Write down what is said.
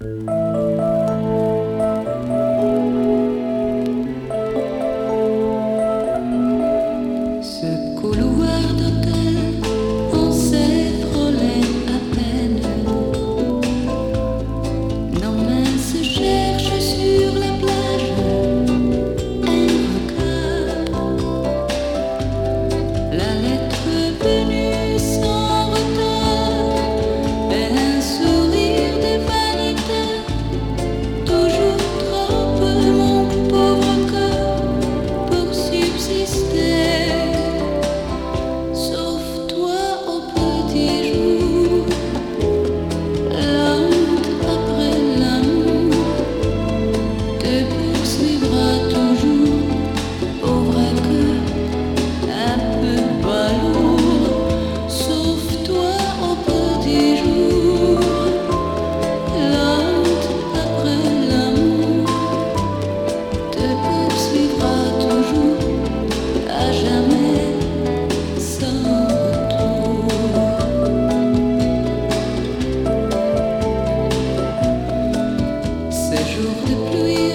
Música do you.